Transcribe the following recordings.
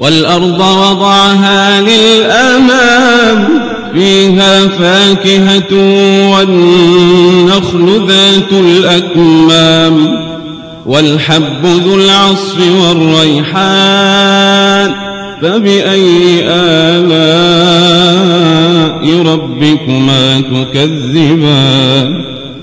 والأرض وضعها للأمام فيها فاكهة والنخل ذات الأكمام والحب ذو العصف والريحان فبأي آلاء ربكما تكذبان؟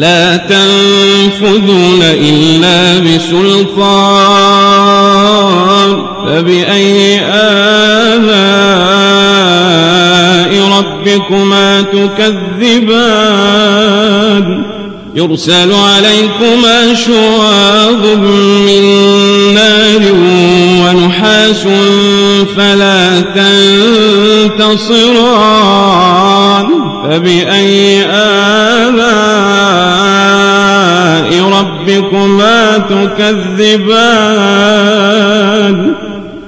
لا تنفذون إلا بسلطان فبأي آلاء ربكما تكذبان؟ يرسل عليكما شواظ من نار ونحاس فلا تنتصران. فبأي آلاء ربكما تكذبان؟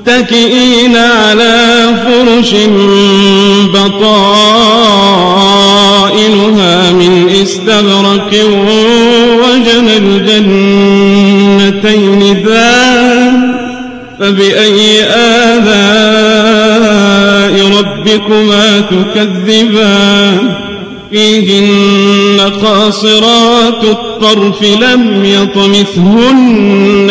متكئين على فرش بطائنها من استبرق وجنى الجنتين ذان فبأي آلاء ربكما تكذبان؟ فيهن قاصرات الطرف لم يطمثهن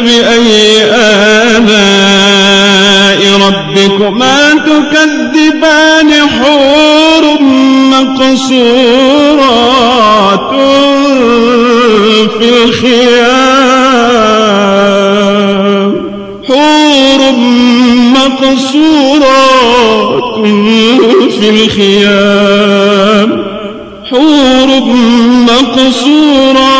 فبأي آلاء ربكما تكذبان حور مقصورات في الخيام. حور مقصورات في الخيام. حور مقصورات